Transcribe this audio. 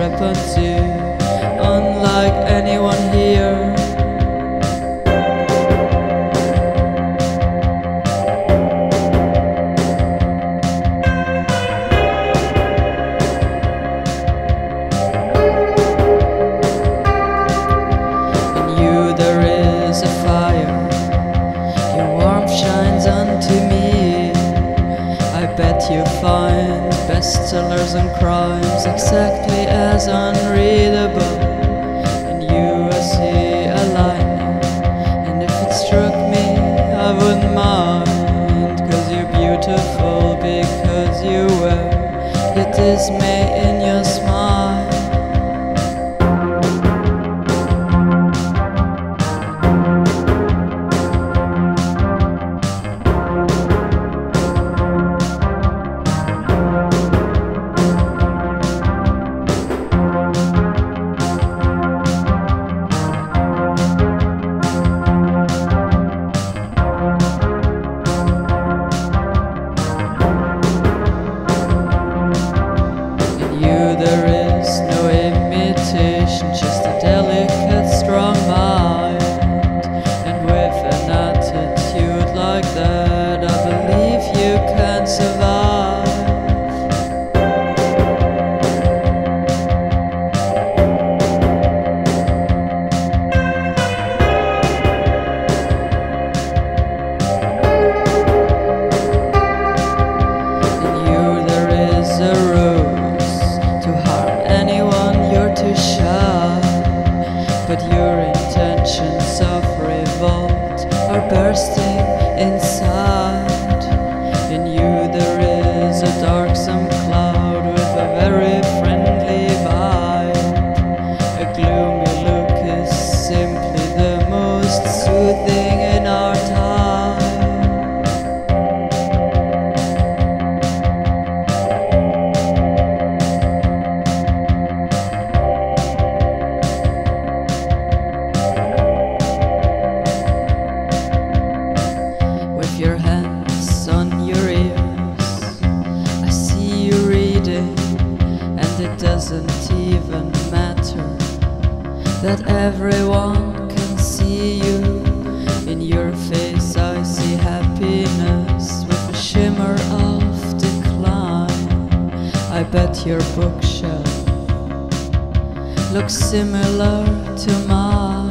discrepancy, unlike anyone here. bet you find bestsellers and crimes exactly as unreadable. And you, I see a lightning, and if it struck me, I wouldn't mind. Cause you're beautiful because you were. Is me in your intentions of revolt are bursting inside. In you there is a darksome doesn't even matter that everyone can see you. In your face, I see happiness with a shimmer of decline. I bet your bookshelf looks similar to mine.